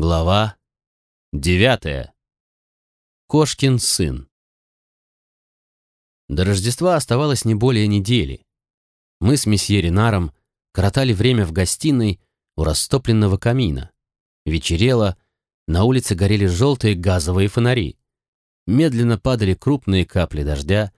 Глава девятая. Кошкин сын. До Рождества оставалось не более недели. Мы с месье Ренаром коротали время в гостиной у растопленного камина. Вечерело, на улице горели желтые газовые фонари. Медленно падали крупные капли дождя,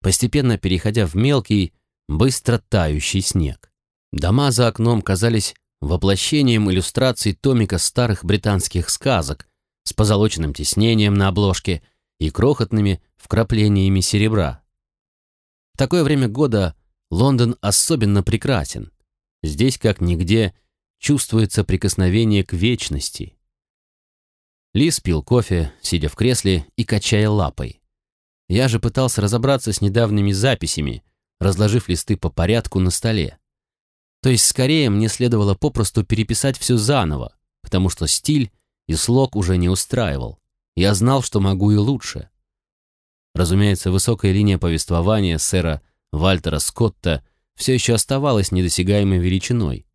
постепенно переходя в мелкий, быстро тающий снег. Дома за окном казались воплощением иллюстраций томика старых британских сказок с позолоченным тиснением на обложке и крохотными вкраплениями серебра. В такое время года Лондон особенно прекрасен. Здесь, как нигде, чувствуется прикосновение к вечности. Лис пил кофе, сидя в кресле и качая лапой. Я же пытался разобраться с недавними записями, разложив листы по порядку на столе. То есть, скорее, мне следовало попросту переписать все заново, потому что стиль и слог уже не устраивал. Я знал, что могу и лучше. Разумеется, высокая линия повествования сэра Вальтера Скотта все еще оставалась недосягаемой величиной.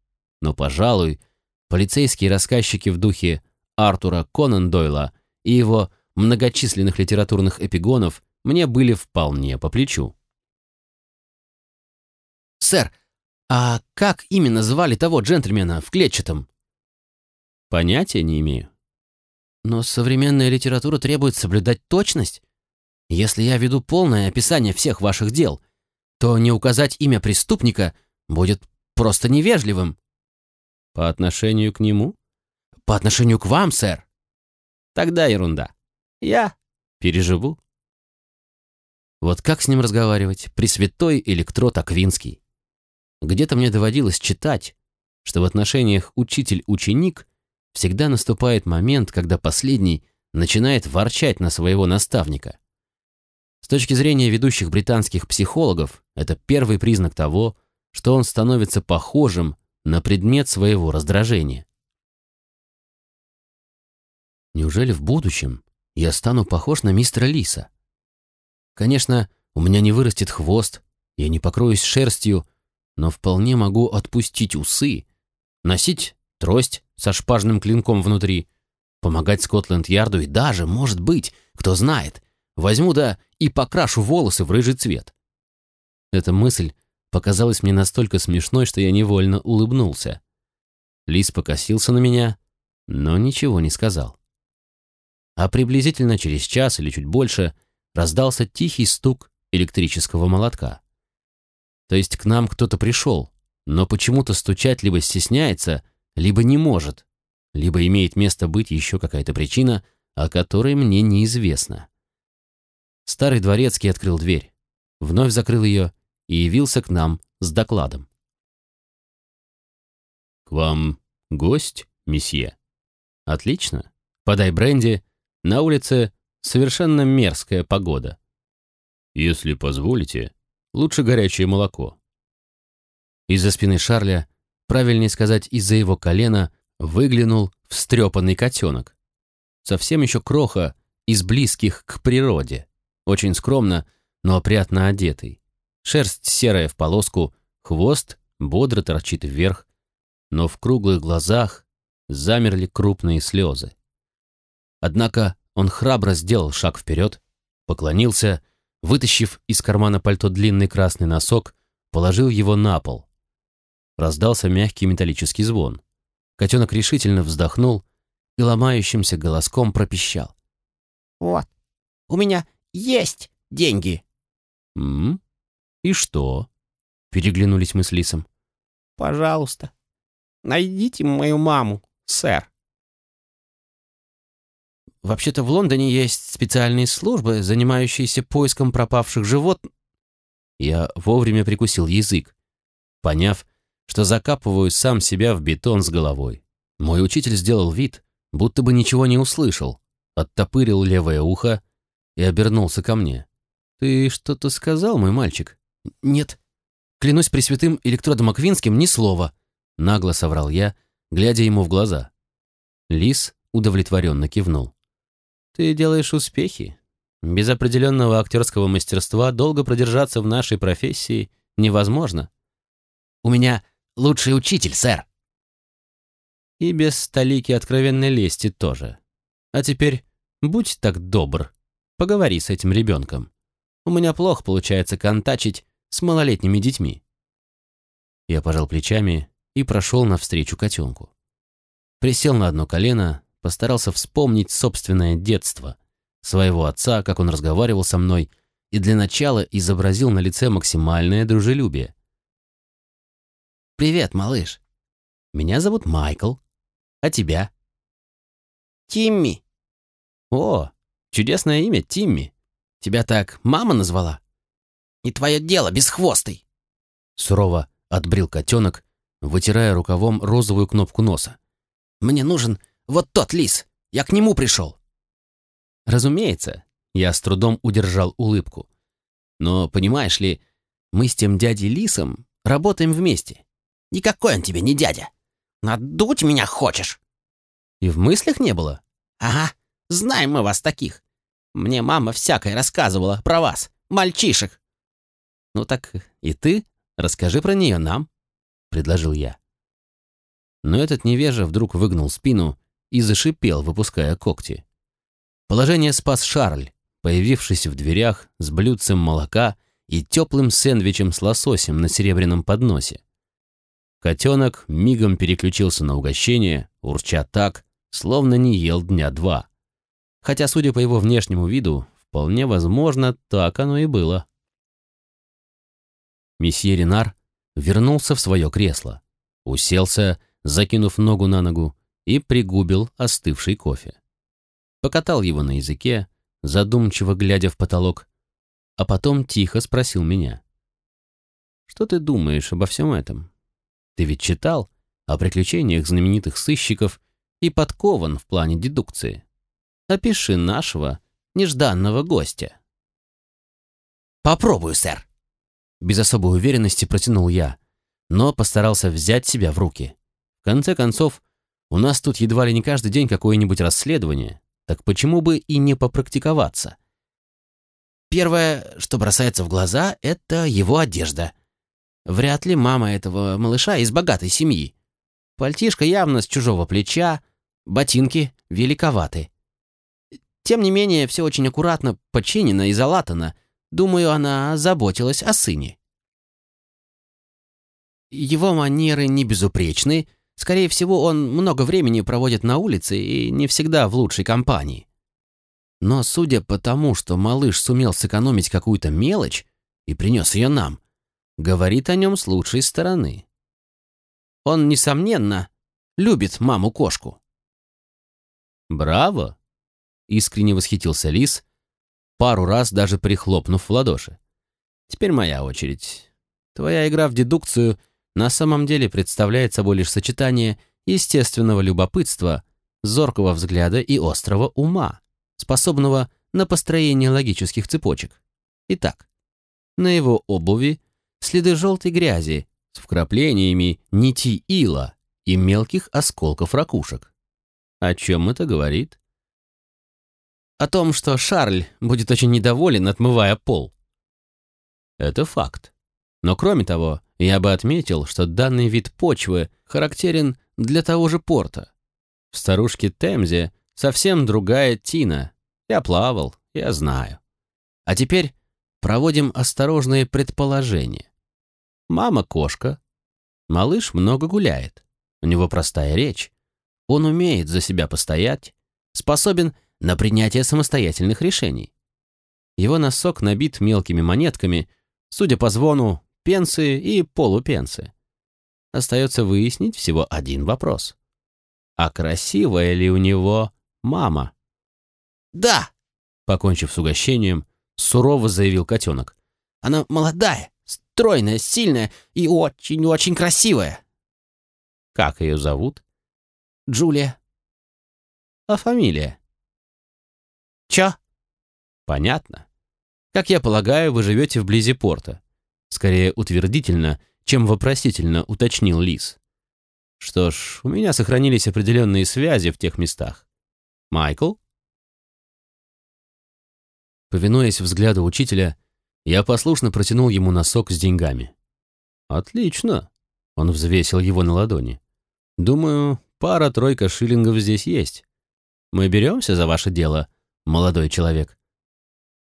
Но, пожалуй, полицейские рассказчики в духе Артура Конан Дойла и его многочисленных литературных эпигонов мне были вполне по плечу. «Сэр, а как именно звали того джентльмена в клетчатом? Понятия не имею. Но современная литература требует соблюдать точность. Если я веду полное описание всех ваших дел, то не указать имя преступника будет просто невежливым. По отношению к нему? По отношению к вам, сэр. Тогда ерунда. Я переживу. Вот как с ним разговаривать? Пресвятой электрод Аквинский. Где-то мне доводилось читать, что в отношениях учитель-ученик всегда наступает момент, когда последний начинает ворчать на своего наставника. С точки зрения ведущих британских психологов, это первый признак того, что он становится похожим на предмет своего раздражения. Неужели в будущем я стану похож на мистера Лиса? Конечно, у меня не вырастет хвост, я не покроюсь шерстью, но вполне могу отпустить усы, носить трость со шпажным клинком внутри, помогать Скотленд-Ярду и даже, может быть, кто знает, возьму да и покрашу волосы в рыжий цвет. Эта мысль показалась мне настолько смешной, что я невольно улыбнулся. Лис покосился на меня, но ничего не сказал. А приблизительно через час или чуть больше раздался тихий стук электрического молотка. То есть к нам кто-то пришел, но почему-то стучать либо стесняется, либо не может, либо имеет место быть еще какая-то причина, о которой мне неизвестно. Старый дворецкий открыл дверь, вновь закрыл ее и явился к нам с докладом. «К вам гость, месье?» «Отлично. Подай бренди. На улице совершенно мерзкая погода». «Если позволите, Лучше горячее молоко. Из-за спины Шарля, правильнее сказать, из-за его колена, выглянул встрепанный котенок. Совсем еще кроха из близких к природе. Очень скромно, но опрятно одетый. Шерсть серая в полоску, хвост бодро торчит вверх, но в круглых глазах замерли крупные слезы. Однако он храбро сделал шаг вперед, поклонился Вытащив из кармана пальто длинный красный носок, положил его на пол. Раздался мягкий металлический звон. Котенок решительно вздохнул и ломающимся голоском пропищал. «Вот, у меня есть деньги». «М? И что?» — переглянулись мы с Лисом. «Пожалуйста, найдите мою маму, сэр». Вообще-то в Лондоне есть специальные службы, занимающиеся поиском пропавших животных. Я вовремя прикусил язык, поняв, что закапываю сам себя в бетон с головой. Мой учитель сделал вид, будто бы ничего не услышал, оттопырил левое ухо и обернулся ко мне. «Ты что-то сказал, мой мальчик?» «Нет. Клянусь Пресвятым Электродом Аквинским, ни слова», — нагло соврал я, глядя ему в глаза. Лис удовлетворенно кивнул. Ты делаешь успехи. Без определенного актерского мастерства долго продержаться в нашей профессии невозможно. У меня лучший учитель, сэр. И без столики откровенной лести тоже. А теперь будь так добр, поговори с этим ребенком. У меня плохо получается контачить с малолетними детьми. Я пожал плечами и прошел навстречу котенку. Присел на одно колено, постарался вспомнить собственное детство, своего отца, как он разговаривал со мной, и для начала изобразил на лице максимальное дружелюбие. «Привет, малыш. Меня зовут Майкл. А тебя?» Тимми. «О, чудесное имя, Тимми. Тебя так мама назвала?» Не твое дело, бесхвостый. Сурово отбрил котенок, вытирая рукавом розовую кнопку носа. Мне нужен вот тот лис. Я к нему пришел. Разумеется, я с трудом удержал улыбку. Но, понимаешь ли, мы с тем дядей Лисом работаем вместе. Никакой он тебе не дядя. Надуть меня хочешь? И в мыслях не было? Ага, знаем мы вас таких. Мне мама всякое рассказывала про вас, мальчишек. Ну так и ты расскажи про нее нам, предложил я. Но этот невежа вдруг выгнул спину и зашипел, выпуская когти. Положение спас Шарль, появившись в дверях с блюдцем молока и теплым сэндвичем с лососем на серебряном подносе. Котенок мигом переключился на угощение, урча так, словно не ел дня два. Хотя, судя по его внешнему виду, вполне возможно, так оно и было. Месье Ренар вернулся в свое кресло, уселся, закинув ногу на ногу, и пригубил остывший кофе. Покатал его на языке, задумчиво глядя в потолок, а потом тихо спросил меня. «Что ты думаешь обо всем этом? Ты ведь читал о приключениях знаменитых сыщиков и подкован в плане дедукции. Опиши нашего нежданного гостя». «Попробую, сэр», — без особой уверенности протянул я, но постарался взять себя в руки. В конце концов, у нас тут едва ли не каждый день какое-нибудь расследование, так почему бы и не попрактиковаться? Первое, что бросается в глаза, это его одежда. Вряд ли мама этого малыша из богатой семьи. Пальтишко явно с чужого плеча, ботинки великоваты. Тем не менее, все очень аккуратно починено и залатано. Думаю, она заботилась о сыне. Его манеры не безупречны, Скорее всего, он много времени проводит на улице и не всегда в лучшей компании. Но судя по тому, что малыш сумел сэкономить какую-то мелочь и принес ее нам, говорит о нем с лучшей стороны. Он, несомненно, любит маму-кошку. «Браво!» — искренне восхитился Лис, пару раз даже прихлопнув в ладоши. «Теперь моя очередь. Твоя игра в дедукцию — на самом деле представляет собой лишь сочетание естественного любопытства, зоркого взгляда и острого ума, способного на построение логических цепочек. Итак, на его обуви следы желтой грязи с вкраплениями нити ила и мелких осколков ракушек. О чем это говорит? О том, что Шарль будет очень недоволен, отмывая пол. Это факт. Но кроме того, я бы отметил, что данный вид почвы характерен для того же порта. В старушке Темзе совсем другая тина. Я плавал, я знаю. А теперь проводим осторожные предположения. Мама кошка. Малыш много гуляет. У него простая речь. Он умеет за себя постоять, способен на принятие самостоятельных решений. Его носок набит мелкими монетками, судя по звону, пенсы и полупенсы. Остается выяснить всего один вопрос. А красивая ли у него мама? «Да!» — покончив с угощением, сурово заявил котенок. «Она молодая, стройная, сильная и очень-очень красивая». «Как ее зовут?» «Джулия». «А фамилия?» «Чё?» «Понятно. Как я полагаю, вы живете вблизи порта. Скорее утвердительно, чем вопросительно уточнил Лис. Что ж, у меня сохранились определенные связи в тех местах. Майкл? Повинуясь взгляду учителя, я послушно протянул ему носок с деньгами. «Отлично!» — он взвесил его на ладони. «Думаю, пара-тройка шиллингов здесь есть. Мы беремся за ваше дело, молодой человек».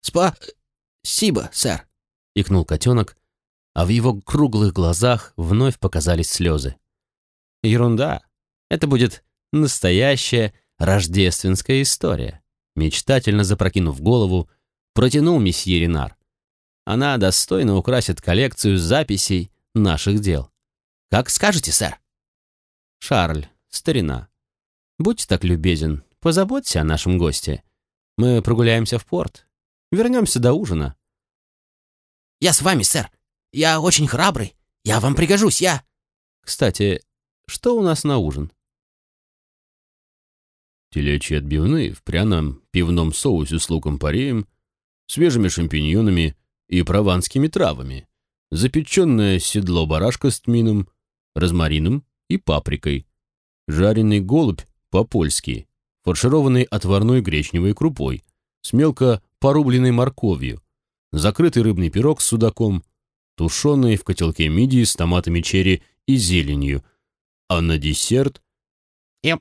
«Спа-сибо, сэр», — икнул котенок, а в его круглых глазах вновь показались слезы. «Ерунда. Это будет настоящая рождественская история», мечтательно запрокинув голову, протянул месье Ренар. «Она достойно украсит коллекцию записей наших дел». «Как скажете, сэр». «Шарль, старина, будьте так любезен, позаботься о нашем госте. Мы прогуляемся в порт. Вернемся до ужина». «Я с вами, сэр. Я очень храбрый. Я вам пригожусь, я...» «Кстати, что у нас на ужин?» Телячьи отбивные в пряном пивном соусе с луком-пореем, свежими шампиньонами и прованскими травами, запеченное седло барашка с тмином, розмарином и паприкой, жареный голубь по-польски, фаршированный отварной гречневой крупой, с мелко порубленной морковью, закрытый рыбный пирог с судаком, тушеный в котелке мидии с томатами черри и зеленью, а на десерт... «Эм,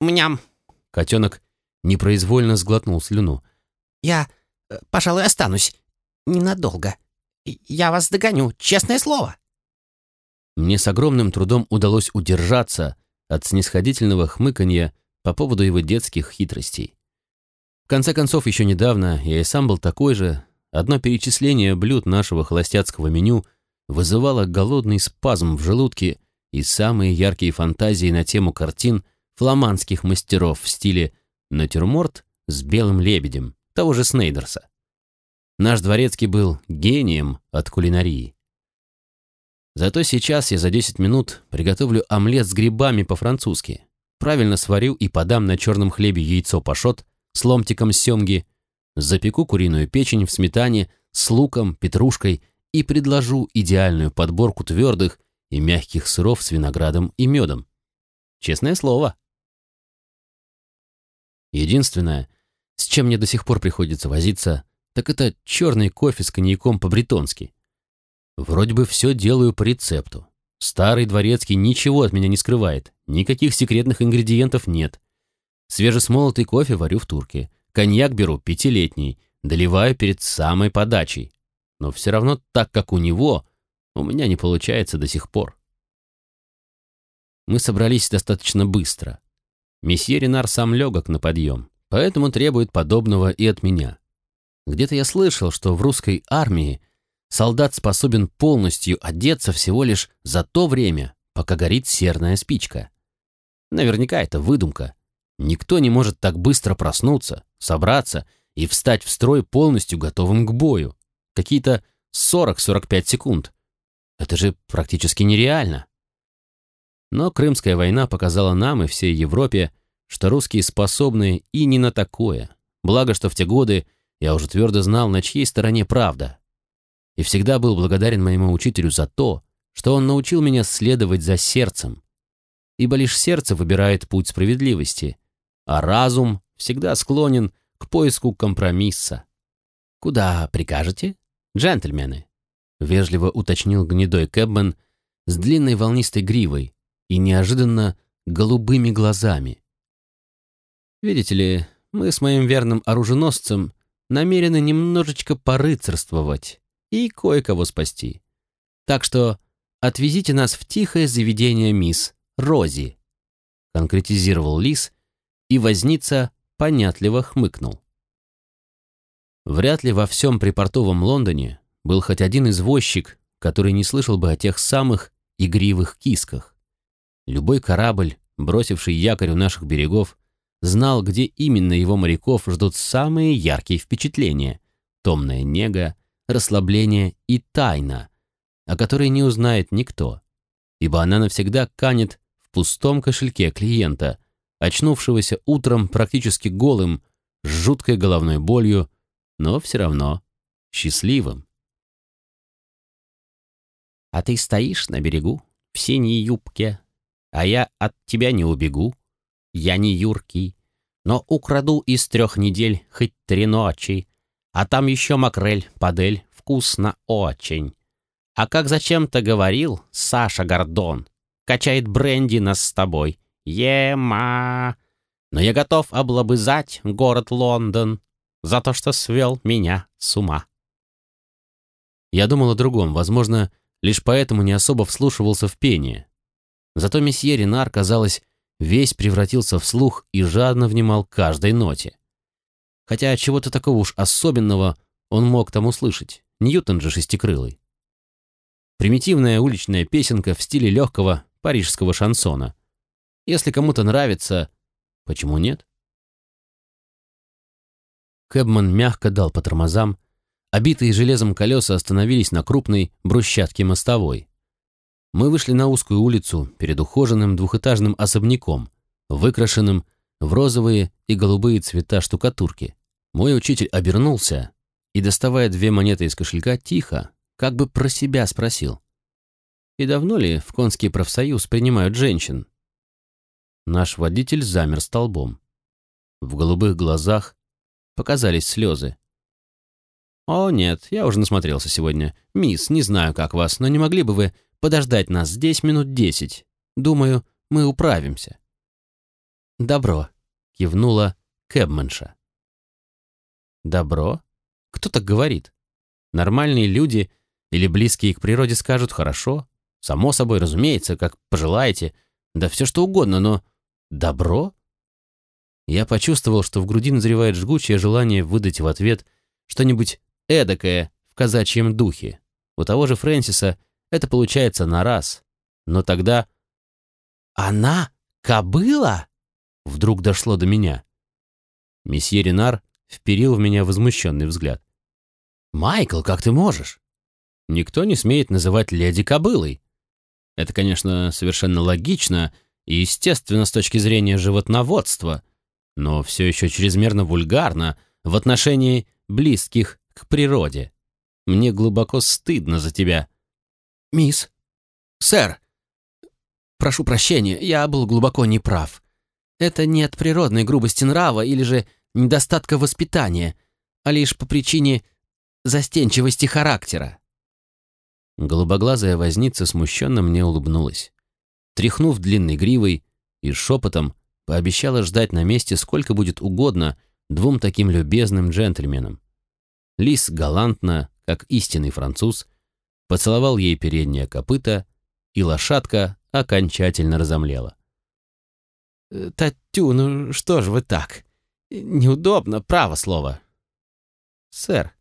мням!» Котенок непроизвольно сглотнул слюну. «Я, э, пожалуй, останусь. Ненадолго. Я вас догоню, честное слово». Мне с огромным трудом удалось удержаться от снисходительного хмыканья по поводу его детских хитростей. В конце концов, еще недавно я и сам был такой же. Одно перечисление блюд нашего холостяцкого меню вызывало голодный спазм в желудке и самые яркие фантазии на тему картин фламандских мастеров в стиле натюрморт с белым лебедем, того же Снейдерса. Наш дворецкий был гением от кулинарии. Зато сейчас я за 10 минут приготовлю омлет с грибами по-французски. Правильно сварю и подам на черном хлебе яйцо пашот с ломтиком семги, запеку куриную печень в сметане с луком, петрушкой и предложу идеальную подборку твердых и мягких сыров с виноградом и медом. Честное слово. Единственное, с чем мне до сих пор приходится возиться, так это черный кофе с коньяком по-бретонски. Вроде бы все делаю по рецепту. Старый дворецкий ничего от меня не скрывает, никаких секретных ингредиентов нет. Свежесмолотый кофе варю в турке, коньяк беру пятилетний, доливаю перед самой подачей. Но все равно так, как у него, у меня не получается до сих пор. Мы собрались достаточно быстро. Месье Ренар сам легок на подъем, поэтому требует подобного и от меня. Где-то я слышал, что в русской армии солдат способен полностью одеться всего лишь за то время, пока горит серная спичка. Наверняка это выдумка. Никто не может так быстро проснуться, собраться и встать в строй полностью готовым к бою. Какие-то 40-45 секунд. Это же практически нереально. Но Крымская война показала нам и всей Европе, что русские способны и не на такое. Благо, что в те годы я уже твердо знал, на чьей стороне правда. И всегда был благодарен моему учителю за то, что он научил меня следовать за сердцем. Ибо лишь сердце выбирает путь справедливости, а разум всегда склонен к поиску компромисса. «Куда прикажете, джентльмены?» — вежливо уточнил гнедой Кэбмен с длинной волнистой гривой, и неожиданно голубыми глазами. Видите ли, мы с моим верным оруженосцем намерены немножечко порыцарствовать и кое-кого спасти. Так что отвезите нас в тихое заведение мисс Рози, конкретизировал Лис, и возница понятливо хмыкнул. Вряд ли во всем припортовом Лондоне был хоть один извозчик, который не слышал бы о тех самых игривых кисках. Любой корабль, бросивший якорь у наших берегов, знал, где именно его моряков ждут самые яркие впечатления, томная нега, расслабление и тайна, о которой не узнает никто, ибо она навсегда канет в пустом кошельке клиента, очнувшегося утром практически голым, с жуткой головной болью, но все равно счастливым. «А ты стоишь на берегу в синей юбке, а я от тебя не убегу. Я не юркий, но украду из трех недель хоть три ночи, а там еще макрель, падель, вкусно очень. А как зачем-то говорил Саша Гордон, качает бренди нас с тобой Ема. Но я готов облобызать город Лондон за то, что свел меня с ума. Я думал о другом, возможно, лишь поэтому не особо вслушивался в пение. Зато месье Ренар, казалось, весь превратился в слух и жадно внимал каждой ноте. Хотя чего-то такого уж особенного он мог там услышать. Ньютон же шестикрылый. Примитивная уличная песенка в стиле легкого парижского шансона. Если кому-то нравится, почему нет? Кэбман мягко дал по тормозам. Обитые железом колеса остановились на крупной брусчатке мостовой. Мы вышли на узкую улицу перед ухоженным двухэтажным особняком, выкрашенным в розовые и голубые цвета штукатурки. Мой учитель обернулся и, доставая две монеты из кошелька, тихо, как бы про себя спросил. «И давно ли в конский профсоюз принимают женщин?» Наш водитель замер столбом. В голубых глазах показались слезы. «О, нет, я уже насмотрелся сегодня. Мисс, не знаю, как вас, но не могли бы вы подождать нас здесь минут десять? Думаю, мы управимся». «Добро», — кивнула Кэбманша. «Добро? Кто так говорит? Нормальные люди или близкие к природе скажут «хорошо», само собой, разумеется, как пожелаете, да все что угодно, но добро? Я почувствовал, что в груди назревает жгучее желание выдать в ответ что-нибудь эдакое в казачьем духе. У того же Фрэнсиса это получается на раз. Но тогда... «Она кобыла?» Вдруг дошло до меня. Месье Ренар вперил в меня возмущенный взгляд. «Майкл, как ты можешь? Никто не смеет называть леди кобылой. Это, конечно, совершенно логично и естественно с точки зрения животноводства, но все еще чрезмерно вульгарно в отношении близких к природе. Мне глубоко стыдно за тебя. Мисс, сэр, прошу прощения, я был глубоко неправ. Это не от природной грубости нрава или же недостатка воспитания, а лишь по причине застенчивости характера. Голубоглазая возница смущенно мне улыбнулась. Тряхнув длинной гривой и шепотом, пообещала ждать на месте сколько будет угодно двум таким любезным джентльменам. Лис галантно, как истинный француз, поцеловал ей переднее копыто, и лошадка окончательно разомлела. «Э, «Татю, ну что ж вы так? Неудобно, право слово». «Сэр,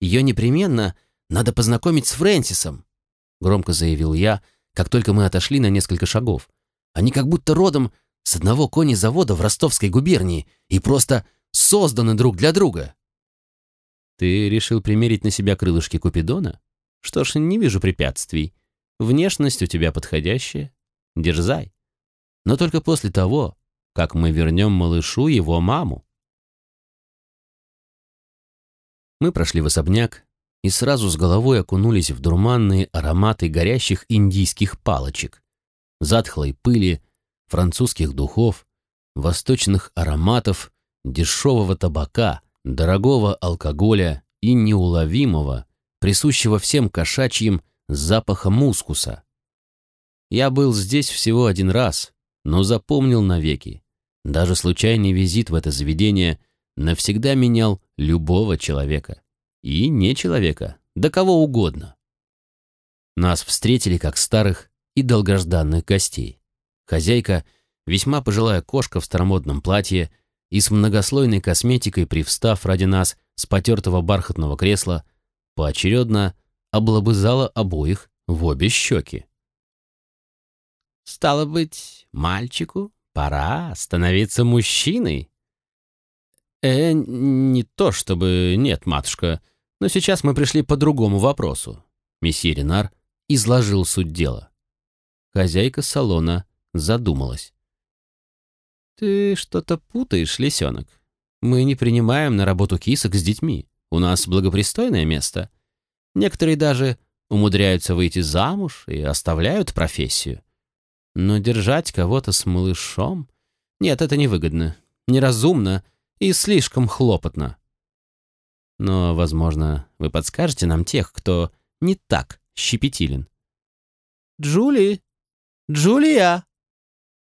ее непременно надо познакомить с Фрэнсисом», громко заявил я, как только мы отошли на несколько шагов. «Они как будто родом с одного конезавода в Ростовской губернии и просто созданы друг для друга». «Ты решил примерить на себя крылышки Купидона? Что ж, не вижу препятствий. Внешность у тебя подходящая. Дерзай. Но только после того, как мы вернем малышу его маму». Мы прошли в особняк и сразу с головой окунулись в дурманные ароматы горящих индийских палочек, затхлой пыли, французских духов, восточных ароматов, дешевого табака, дорогого алкоголя и неуловимого, присущего всем кошачьим, запаха мускуса. Я был здесь всего один раз, но запомнил навеки. Даже случайный визит в это заведение навсегда менял любого человека. И не человека, да кого угодно. Нас встретили как старых и долгожданных гостей. Хозяйка, весьма пожилая кошка в старомодном платье и с многослойной косметикой, привстав ради нас с потертого бархатного кресла, поочередно облобызала обоих в обе щеки. «Стало быть, мальчику пора становиться мужчиной?» «Э, не то чтобы нет, матушка, но сейчас мы пришли по другому вопросу». Месье Ренар изложил суть дела. Хозяйка салона задумалась. «Ты что-то путаешь, лисенок. Мы не принимаем на работу кисок с детьми. У нас благопристойное место. Некоторые даже умудряются выйти замуж и оставляют профессию. Но держать кого-то с малышом? Нет, это невыгодно, неразумно и слишком хлопотно. Но, возможно, вы подскажете нам тех, кто не так щепетилен. «Джули! Джулия!»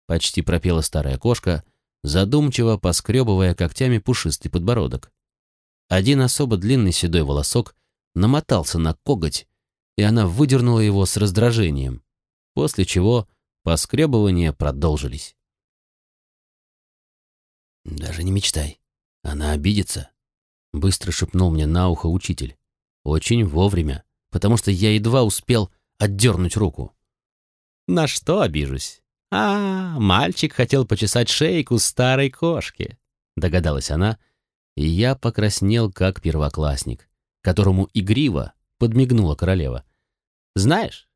почти пропела старая кошка, задумчиво поскребывая когтями пушистый подбородок. Один особо длинный седой волосок намотался на коготь, и она выдернула его с раздражением, после чего поскребывания продолжились. «Даже не мечтай, она обидится», — быстро шепнул мне на ухо учитель. Очень вовремя, потому что я едва успел отдернуть руку. «На что обижусь?» «А, мальчик хотел почесать шейку старой кошки», — догадалась она, и я покраснел, как первоклассник, которому игриво подмигнула королева. «Знаешь,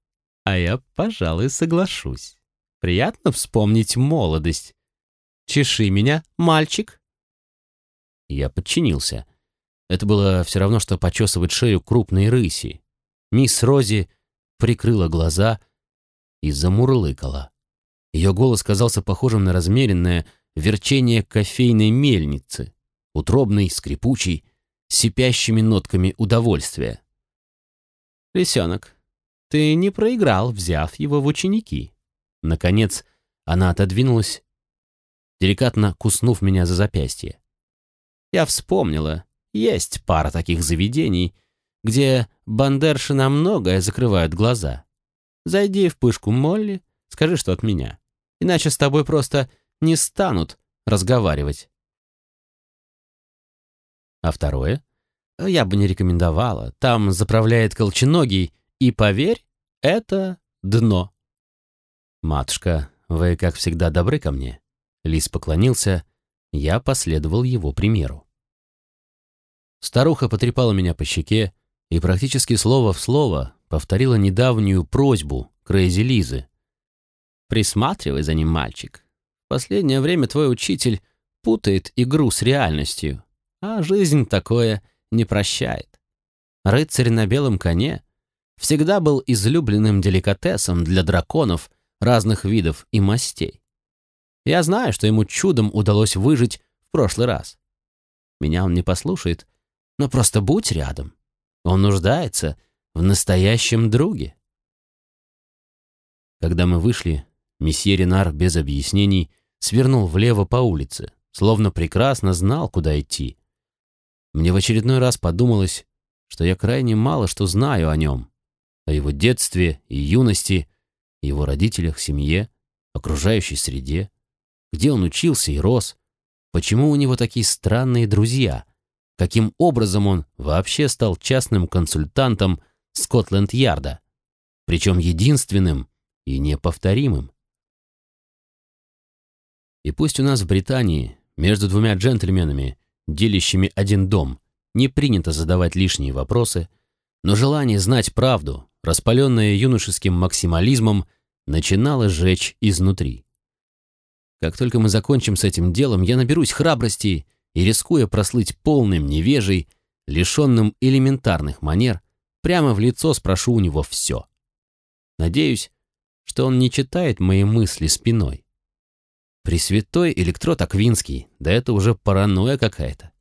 а я, пожалуй, соглашусь. Приятно вспомнить молодость. Чеши меня, мальчик». Я подчинился. Это было все равно, что почесывать шею крупной рыси. Мисс Рози прикрыла глаза и замурлыкала. Ее голос казался похожим на размеренное верчение кофейной мельницы, утробный, скрипучий, сипящими нотками удовольствия. «Лисенок, ты не проиграл, взяв его в ученики». Наконец, она отодвинулась, деликатно куснув меня за запястье. «Я вспомнила, есть пара таких заведений, где бандерши на многое закрывают глаза. Зайди в пышку Молли, скажи, что от меня иначе с тобой просто не станут разговаривать. А второе? Я бы не рекомендовала. Там заправляет колченогий, и, поверь, это дно. Матушка, вы, как всегда, добры ко мне. Лис поклонился, я последовал его примеру. Старуха потрепала меня по щеке и практически слово в слово повторила недавнюю просьбу Крейзи Лизы, Присматривай за ним, мальчик. В последнее время твой учитель путает игру с реальностью, а жизнь такое не прощает. Рыцарь на белом коне всегда был излюбленным деликатесом для драконов разных видов и мастей. Я знаю, что ему чудом удалось выжить в прошлый раз. Меня он не послушает, но просто будь рядом. Он нуждается в настоящем друге. Когда мы вышли, Месье Ренар без объяснений свернул влево по улице, словно прекрасно знал, куда идти. Мне в очередной раз подумалось, что я крайне мало что знаю о нем, о его детстве и юности, его родителях, семье, окружающей среде, где он учился и рос, почему у него такие странные друзья, каким образом он вообще стал частным консультантом Скотленд-Ярда, причем единственным и неповторимым. И пусть у нас в Британии между двумя джентльменами, делящими один дом, не принято задавать лишние вопросы, но желание знать правду, распаленное юношеским максимализмом, начинало жечь изнутри. Как только мы закончим с этим делом, я наберусь храбрости и, рискуя прослыть полным невежей, лишенным элементарных манер, прямо в лицо спрошу у него все. Надеюсь, что он не читает мои мысли спиной. Пресвятой электрод Аквинский, да это уже паранойя какая-то.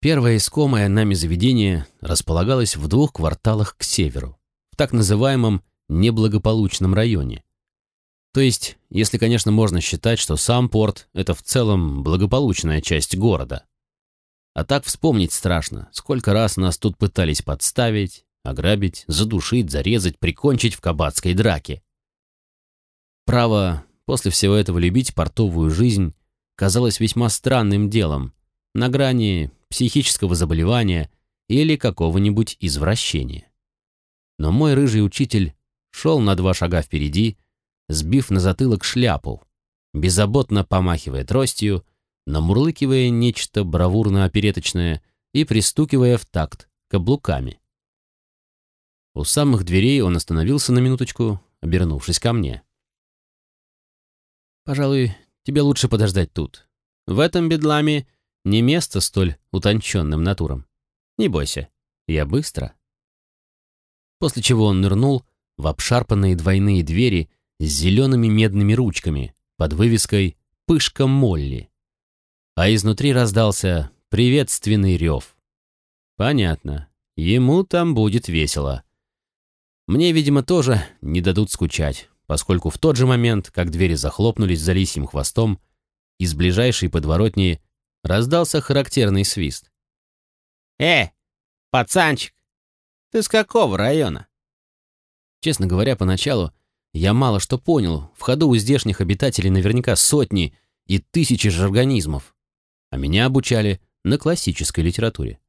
Первое искомое нами заведение располагалось в двух кварталах к северу, в так называемом неблагополучном районе. То есть, если, конечно, можно считать, что сам порт — это в целом благополучная часть города. А так вспомнить страшно, сколько раз нас тут пытались подставить, ограбить, задушить, зарезать, прикончить в кабацкой драке. Право, после всего этого любить портовую жизнь казалось весьма странным делом, на грани психического заболевания или какого-нибудь извращения. Но мой рыжий учитель шел на два шага впереди, сбив на затылок шляпу, беззаботно помахивая тростью, намурлыкивая нечто бравурно-опереточное и пристукивая в такт каблуками. У самых дверей он остановился на минуточку, обернувшись ко мне. Пожалуй, тебе лучше подождать тут. В этом бедламе не место столь утонченным натурам. Не бойся, я быстро. После чего он нырнул в обшарпанные двойные двери с зелеными медными ручками под вывеской «Пышка Молли». А изнутри раздался приветственный рев. Понятно, ему там будет весело. Мне, видимо, тоже не дадут скучать, поскольку в тот же момент, как двери захлопнулись за лисьим хвостом, из ближайшей подворотни раздался характерный свист. «Э, пацанчик, ты с какого района?» Честно говоря, поначалу я мало что понял. В ходу у здешних обитателей наверняка сотни и тысячи же организмов. А меня обучали на классической литературе.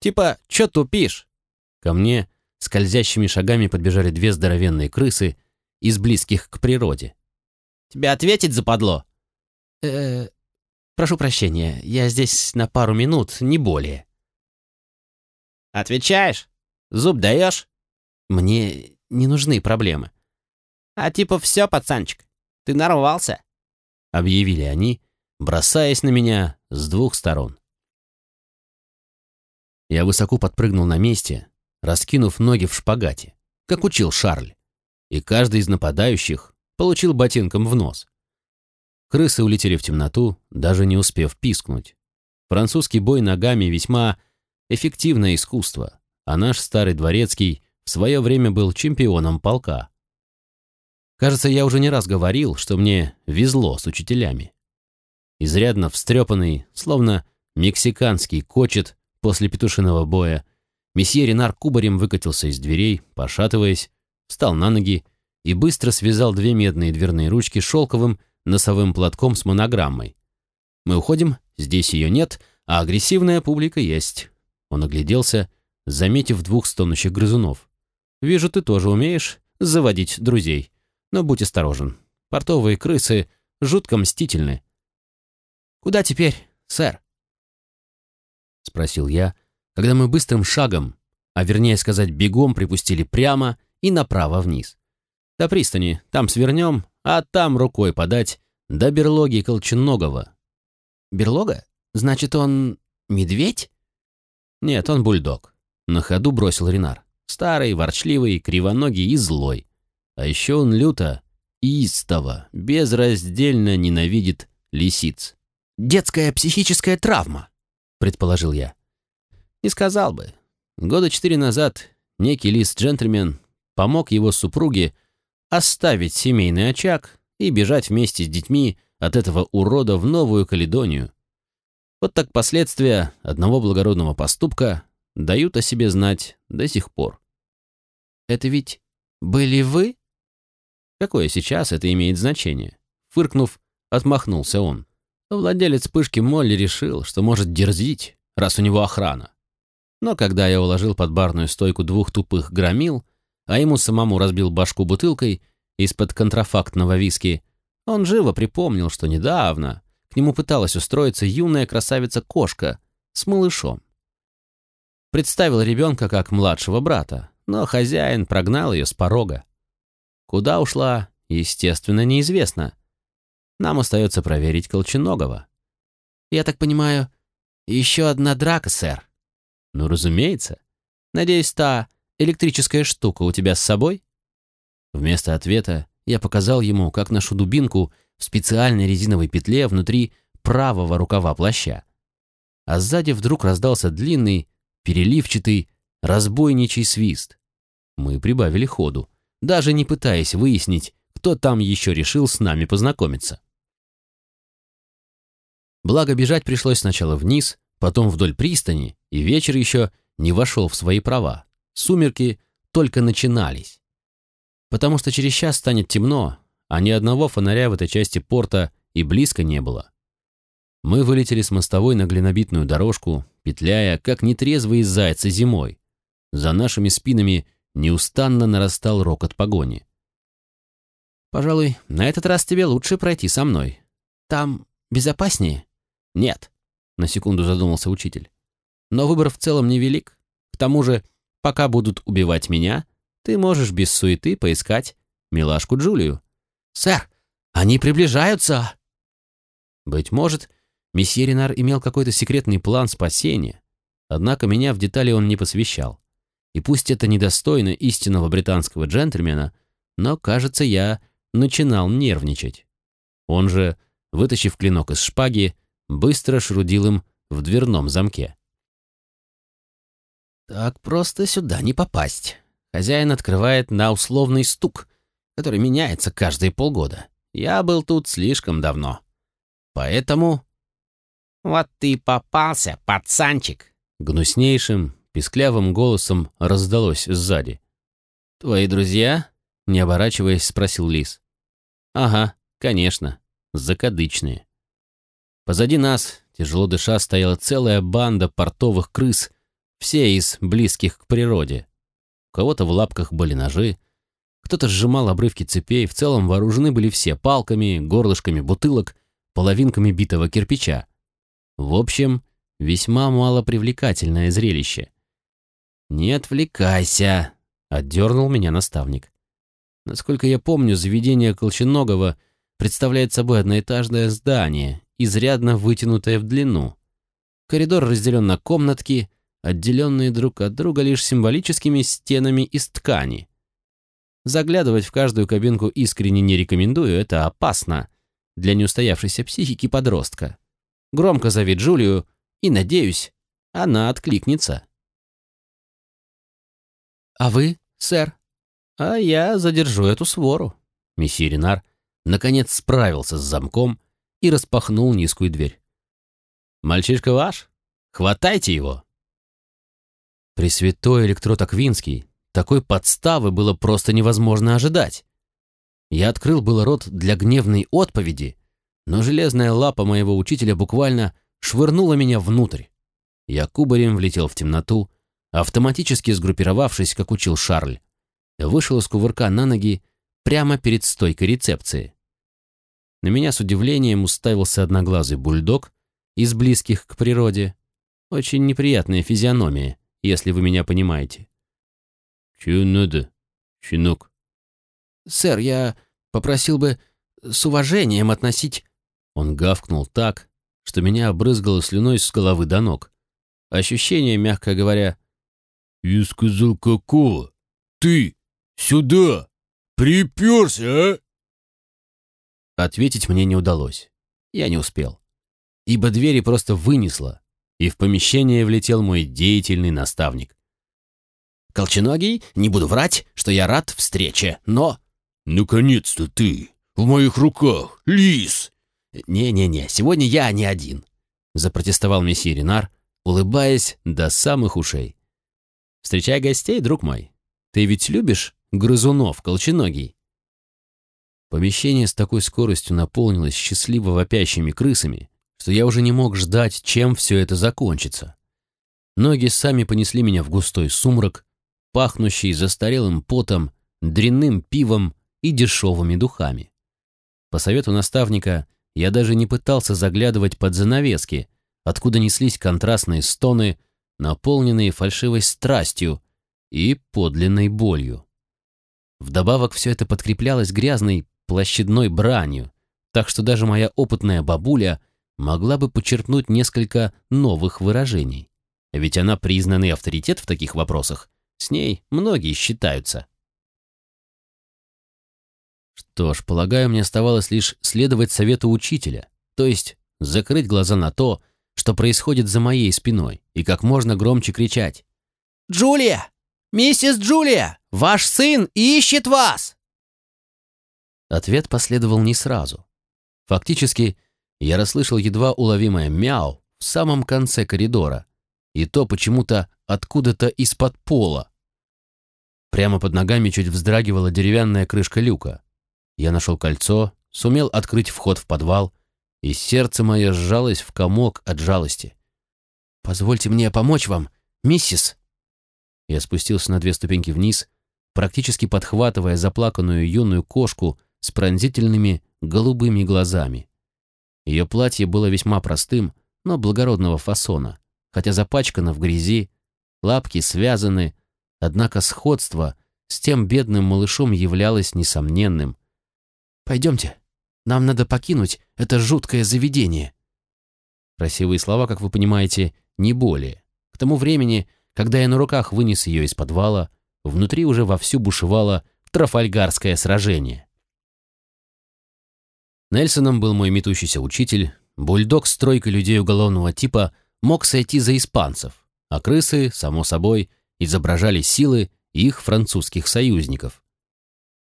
«Типа, чё тупишь?» Ко мне скользящими шагами подбежали две здоровенные крысы из близких к природе. «Тебя ответить западло?» э, -э прошу прощения, я здесь на пару минут, не более». «Отвечаешь? Зуб даешь?» «Мне не нужны проблемы». «А типа все, пацанчик, ты нарвался?» Объявили они, бросаясь на меня с двух сторон. Я высоко подпрыгнул на месте, раскинув ноги в шпагате, как учил Шарль, и каждый из нападающих получил ботинком в нос. Крысы улетели в темноту, даже не успев пискнуть. Французский бой ногами весьма эффективное искусство, а наш старый дворецкий в свое время был чемпионом полка. Кажется, я уже не раз говорил, что мне везло с учителями. Изрядно встрепанный, словно мексиканский кочет после петушиного боя, месье Ренар кубарем выкатился из дверей, пошатываясь, встал на ноги и быстро связал две медные дверные ручки шелковым носовым платком с монограммой. «Мы уходим, здесь ее нет, а агрессивная публика есть». Он огляделся, заметив двух стонущих грызунов. Вижу, ты тоже умеешь заводить друзей. Но будь осторожен. Портовые крысы жутко мстительны. Куда теперь, сэр? Спросил я, когда мы быстрым шагом, а вернее сказать бегом, припустили прямо и направо вниз. До пристани, там свернем, а там рукой подать до берлоги Колченогова. Берлога? Значит, он медведь? Нет, он бульдог. На ходу бросил Ренар. Старый, ворчливый, кривоногий и злой. А еще он люто, истово, безраздельно ненавидит лисиц. «Детская психическая травма», — предположил я. Не сказал бы. Года четыре назад некий лис-джентльмен помог его супруге оставить семейный очаг и бежать вместе с детьми от этого урода в Новую Каледонию. Вот так последствия одного благородного поступка дают о себе знать до сих пор. Это ведь были вы? Какое сейчас это имеет значение? Фыркнув, отмахнулся он. Владелец пышки Молли решил, что может дерзить, раз у него охрана. Но когда я уложил под барную стойку двух тупых громил, а ему самому разбил башку бутылкой из-под контрафактного виски, он живо припомнил, что недавно к нему пыталась устроиться юная красавица-кошка с малышом представил ребенка как младшего брата, но хозяин прогнал ее с порога. Куда ушла, естественно, неизвестно. Нам остается проверить Колченогова. Я так понимаю, еще одна драка, сэр? Ну, разумеется. Надеюсь, та электрическая штука у тебя с собой? Вместо ответа я показал ему, как нашу дубинку в специальной резиновой петле внутри правого рукава плаща. А сзади вдруг раздался длинный, переливчатый, разбойничий свист. Мы прибавили ходу, даже не пытаясь выяснить, кто там еще решил с нами познакомиться. Благо бежать пришлось сначала вниз, потом вдоль пристани, и вечер еще не вошел в свои права. Сумерки только начинались. Потому что через час станет темно, а ни одного фонаря в этой части порта и близко не было. Мы вылетели с мостовой на глинобитную дорожку, петляя, как нетрезвые зайцы зимой. За нашими спинами неустанно нарастал рокот погони. «Пожалуй, на этот раз тебе лучше пройти со мной. Там безопаснее?» «Нет», — на секунду задумался учитель. «Но выбор в целом невелик. К тому же, пока будут убивать меня, ты можешь без суеты поискать милашку Джулию». «Сэр, они приближаются!» Быть может, Месье Ренар имел какой-то секретный план спасения, однако меня в детали он не посвящал. И пусть это недостойно истинного британского джентльмена, но, кажется, я начинал нервничать. Он же, вытащив клинок из шпаги, быстро шрудил им в дверном замке. «Так просто сюда не попасть. Хозяин открывает на условный стук, который меняется каждые полгода. Я был тут слишком давно. Поэтому... «Вот ты попался, пацанчик!» Гнуснейшим, писклявым голосом раздалось сзади. «Твои друзья?» — не оборачиваясь, спросил Лис. «Ага, конечно, закадычные». Позади нас, тяжело дыша, стояла целая банда портовых крыс, все из близких к природе. У кого-то в лапках были ножи, кто-то сжимал обрывки цепей, в целом вооружены были все палками, горлышками бутылок, половинками битого кирпича. В общем, весьма малопривлекательное зрелище. «Не отвлекайся», — отдернул меня наставник. Насколько я помню, заведение Колченогова представляет собой одноэтажное здание, изрядно вытянутое в длину. Коридор разделен на комнатки, отделенные друг от друга лишь символическими стенами из ткани. Заглядывать в каждую кабинку искренне не рекомендую, это опасно для неустоявшейся психики подростка. Громко зови Джулию, и, надеюсь, она откликнется. «А вы, сэр?» «А я задержу эту свору». Месье Ренар наконец справился с замком и распахнул низкую дверь. «Мальчишка ваш? Хватайте его!» Пресвятой электрод Аквинский, такой подставы было просто невозможно ожидать. Я открыл было рот для гневной отповеди, но железная лапа моего учителя буквально швырнула меня внутрь. Я кубарем влетел в темноту, автоматически сгруппировавшись, как учил Шарль. Вышел из кувырка на ноги прямо перед стойкой рецепции. На меня с удивлением уставился одноглазый бульдог из близких к природе. Очень неприятная физиономия если вы меня понимаете. Чего надо, щенок? Сэр, я попросил бы с уважением относить... Он гавкнул так, что меня обрызгало слюной с головы до ног. Ощущение, мягко говоря... «Я сказал, какого? Ты сюда приперся, а?» Ответить мне не удалось. Я не успел. Ибо двери просто вынесло, и в помещение влетел мой деятельный наставник. «Колченогий, не буду врать, что я рад встрече, но...» «Наконец-то ты! В моих руках! Лис!» «Не-не-не, сегодня я не один», — запротестовал месье Ренар, улыбаясь до самых ушей. «Встречай гостей, друг мой. Ты ведь любишь грызунов, колченогий?» Помещение с такой скоростью наполнилось счастливо вопящими крысами, что я уже не мог ждать, чем все это закончится. Ноги сами понесли меня в густой сумрак, пахнущий застарелым потом, дрянным пивом и дешевыми духами. По совету наставника я даже не пытался заглядывать под занавески, откуда неслись контрастные стоны, наполненные фальшивой страстью и подлинной болью. Вдобавок все это подкреплялось грязной площадной бранью, так что даже моя опытная бабуля могла бы подчеркнуть несколько новых выражений. Ведь она признанный авторитет в таких вопросах. С ней многие считаются. Что ж, полагаю, мне оставалось лишь следовать совету учителя, то есть закрыть глаза на то, что происходит за моей спиной, и как можно громче кричать. «Джулия! Миссис Джулия! Ваш сын ищет вас!» Ответ последовал не сразу. Фактически, я расслышал едва уловимое мяу в самом конце коридора, и то почему-то откуда-то из-под пола. Прямо под ногами чуть вздрагивала деревянная крышка люка. Я нашел кольцо, сумел открыть вход в подвал, и сердце мое сжалось в комок от жалости. «Позвольте мне помочь вам, миссис!» Я спустился на две ступеньки вниз, практически подхватывая заплаканную юную кошку с пронзительными голубыми глазами. Ее платье было весьма простым, но благородного фасона, хотя запачкано в грязи, лапки связаны, однако сходство с тем бедным малышом являлось несомненным. «Пойдемте, нам надо покинуть это жуткое заведение». Красивые слова, как вы понимаете, не более. К тому времени, когда я на руках вынес ее из подвала, внутри уже вовсю бушевало трафальгарское сражение. Нельсоном был мой метущийся учитель, бульдог с тройкой людей уголовного типа мог сойти за испанцев, а крысы, само собой, изображали силы их французских союзников.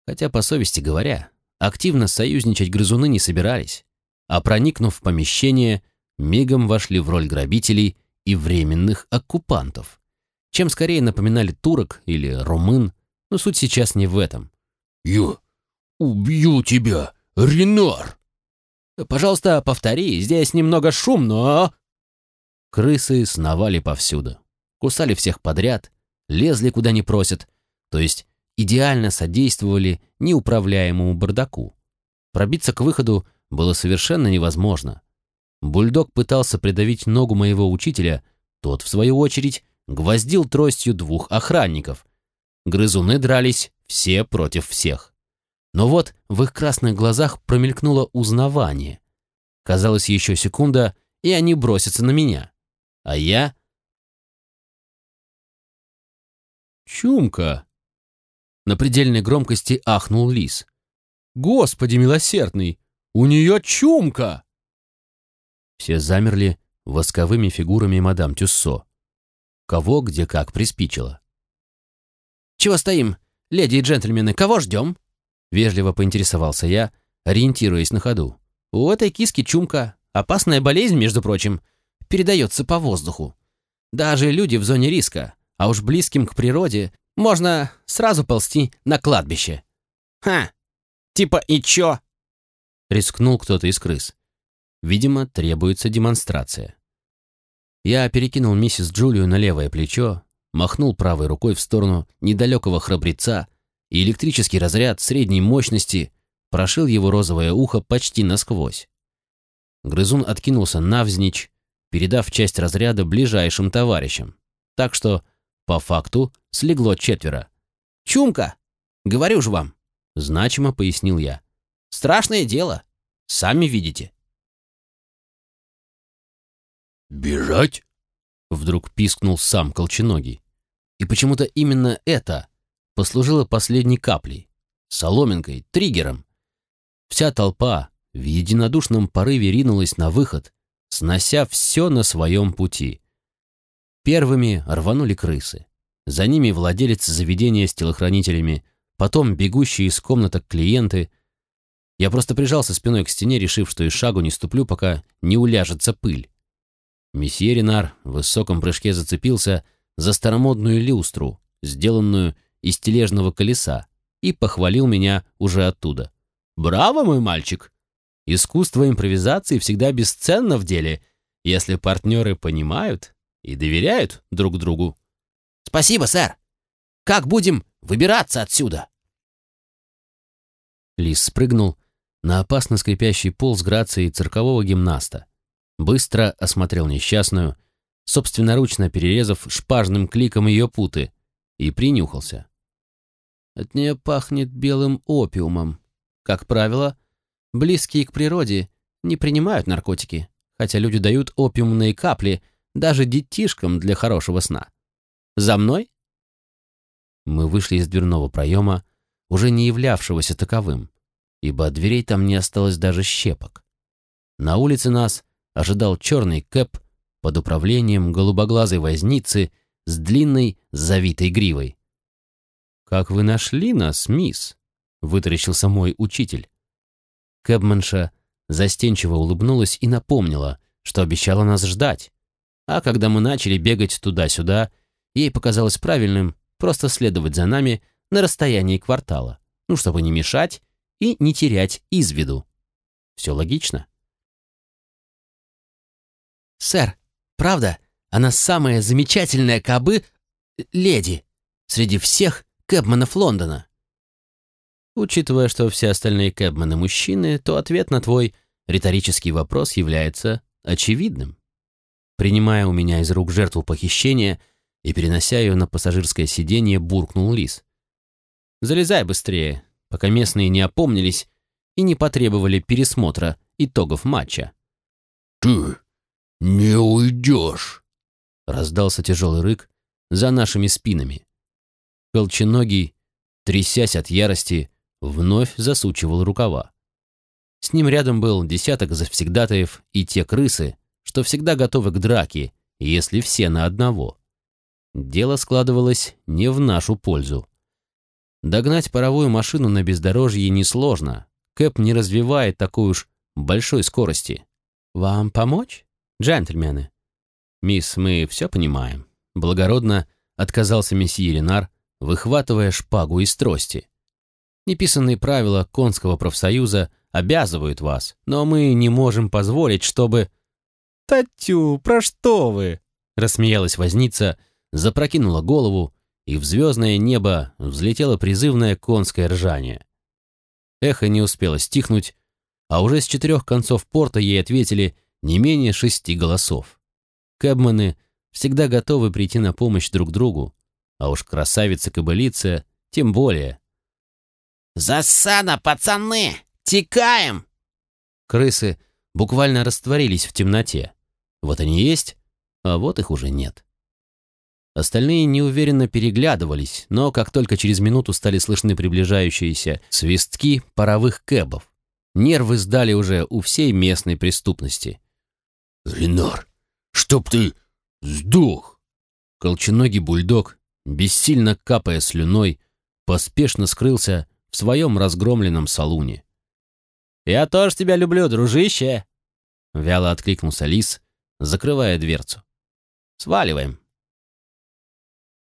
Хотя, по совести говоря, активно союзничать грызуны не собирались, а проникнув в помещение, мигом вошли в роль грабителей и временных оккупантов, чем скорее напоминали турок или румын, но суть сейчас не в этом. «Я убью тебя, Ренар!» «Пожалуйста, повтори, здесь немного шумно!» Крысы сновали повсюду, кусали всех подряд, лезли куда не просят, то есть идеально содействовали неуправляемому бардаку. Пробиться к выходу было совершенно невозможно. Бульдог пытался придавить ногу моего учителя, тот, в свою очередь, гвоздил тростью двух охранников. Грызуны дрались все против всех. Но вот в их красных глазах промелькнуло узнавание. Казалось, еще секунда, и они бросятся на меня. А я... «Чумка!» На предельной громкости ахнул лис. «Господи милосердный! У нее чумка!» Все замерли восковыми фигурами мадам Тюссо. Кого где как приспичило. «Чего стоим, леди и джентльмены, кого ждем?» Вежливо поинтересовался я, ориентируясь на ходу. «У этой киски чумка. Опасная болезнь, между прочим. Передается по воздуху. Даже люди в зоне риска, а уж близким к природе, можно сразу ползти на кладбище». «Ха! Типа и чё?» Рискнул кто-то из крыс. Видимо, требуется демонстрация. Я перекинул миссис Джулию на левое плечо, махнул правой рукой в сторону недалекого храбреца, и электрический разряд средней мощности прошил его розовое ухо почти насквозь. Грызун откинулся навзничь, передав часть разряда ближайшим товарищам. Так что, по факту, слегло четверо. «Чумка! Говорю же вам!» — значимо пояснил я. «Страшное дело. Сами видите». «Бежать?» — вдруг пискнул сам Колченогий. И почему-то именно это послужило последней каплей, соломинкой, триггером. Вся толпа в единодушном порыве ринулась на выход, снося все на своем пути. Первыми рванули крысы. За ними владелец заведения с телохранителями, потом бегущие из комнаток клиенты. Я просто прижался спиной к стене, решив, что и шагу не ступлю, пока не уляжется пыль. Месье Ренар в высоком прыжке зацепился за старомодную люстру, сделанную из тележного колеса, и похвалил меня уже оттуда. «Браво, мой мальчик! Искусство импровизации всегда бесценно в деле, если партнеры понимают и доверяют друг другу». «Спасибо, сэр! Как будем выбираться отсюда?» Лис спрыгнул на опасно скрипящий пол с грацией циркового гимнаста. Быстро осмотрел несчастную, собственноручно перерезав шпажным кликом ее путы, и принюхался. От нее пахнет белым опиумом. Как правило, близкие к природе не принимают наркотики, хотя люди дают опиумные капли даже детишкам для хорошего сна. За мной? Мы вышли из дверного проема, уже не являвшегося таковым, ибо дверей там не осталось даже щепок. На улице нас ожидал черный кэп под управлением голубоглазой возницы с длинной завитой гривой. «Как вы нашли нас, мисс?» — вытаращился мой учитель. Кэбманша застенчиво улыбнулась и напомнила, что обещала нас ждать. А когда мы начали бегать туда-сюда, ей показалось правильным просто следовать за нами на расстоянии квартала, ну, чтобы не мешать и не терять из виду. Все логично. «Сэр, правда, она самая замечательная кобы... леди среди всех кэбманов Лондона?» Учитывая, что все остальные кэбманы мужчины, то ответ на твой риторический вопрос является очевидным. Принимая у меня из рук жертву похищения и перенося ее на пассажирское сиденье, буркнул Лис. «Залезай быстрее, пока местные не опомнились и не потребовали пересмотра итогов матча». «Ты не уйдешь!» Раздался тяжелый рык за нашими спинами. Колченогий, трясясь от ярости, вновь засучивал рукава. С ним рядом был десяток завсегдатаев и те крысы, что всегда готовы к драке, если все на одного. дело складывалось не в нашу пользу. Догнать паровую машину на бездорожье несложно. Кэп не развивает такой уж большой скорости. «Вам помочь, джентльмены?» «Мисс, мы все понимаем». Благородно отказался месье Ренар, выхватывая шпагу из трости. Неписанные правила конского профсоюза обязывают вас, но мы не можем позволить, чтобы... «Татю, про что вы?» — рассмеялась возница, запрокинула голову, и в звездное небо взлетело призывное конское ржание. Эхо не успело стихнуть, а уже с четырех концов порта ей ответили не менее шести голосов. Кэбманы всегда готовы прийти на помощь друг другу, а уж красавица-кобылица тем более. «Засада, пацаны! Текаем!» Крысы буквально растворились в темноте. Вот они есть, а вот их уже нет. Остальные неуверенно переглядывались, но как только через минуту стали слышны приближающиеся свистки паровых кэбов, нервы сдали уже у всей местной преступности. «Ренар, чтоб ты сдох!» Колченогий бульдог, бессильно капая слюной, поспешно скрылся в своем разгромленном салуне. «Я тоже тебя люблю, дружище!» Вяло откликнулся лис, закрывая дверцу. «Сваливаем!»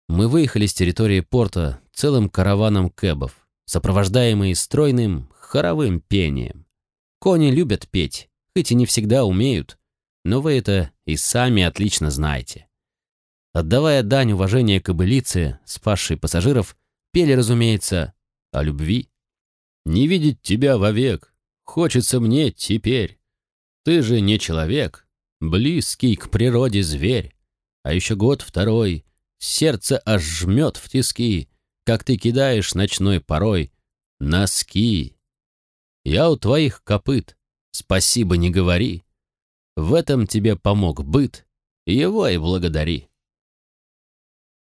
Мы выехали с территории порта целым караваном кэбов, сопровождаемые стройным хоровым пением. Кони любят петь, хоть и не всегда умеют, но вы это и сами отлично знаете. Отдавая дань уважения кобылице, спасшей пассажиров, пели, разумеется, о любви. «Не видеть тебя вовек, хочется мне теперь. Ты же не человек, близкий к природе зверь. А еще год второй, Сердце аж жмет в тиски, как ты кидаешь ночной порой носки. Я у твоих копыт, спасибо не говори. В этом тебе помог быт, его и благодари.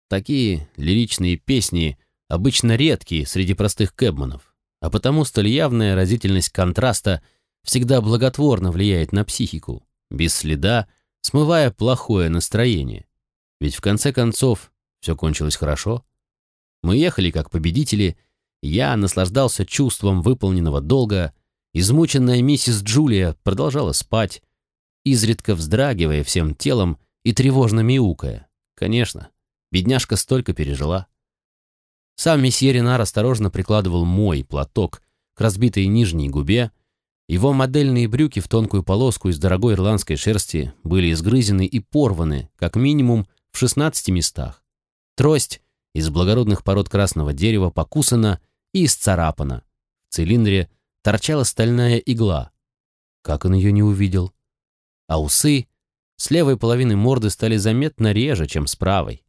Такие лиричные песни обычно редкие среди простых кэбманов, а потому столь явная разительность контраста всегда благотворно влияет на психику, без следа смывая плохое настроение. Ведь в конце концов все кончилось хорошо. Мы ехали как победители, я наслаждался чувством выполненного долга, измученная миссис Джулия продолжала спать, изредка вздрагивая всем телом и тревожно мяукая. Конечно, бедняжка столько пережила. Сам месье Ренар осторожно прикладывал мой платок к разбитой нижней губе, его модельные брюки в тонкую полоску из дорогой ирландской шерсти были изгрызены и порваны, как минимум, в 16 местах. Трость из благородных пород красного дерева покусана и исцарапана. В цилиндре торчала стальная игла. Как он ее не увидел? А усы с левой половины морды стали заметно реже, чем с правой.